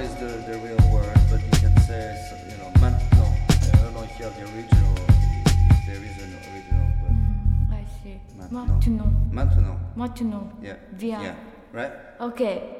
is the, the real word, but you can say, you know, maintenant. I don't know if you have the original, if there is an original, but. I see. Maintenant. Maintenant. Maintenant. Maintenant. Yeah. Via. Yeah. Right? Okay.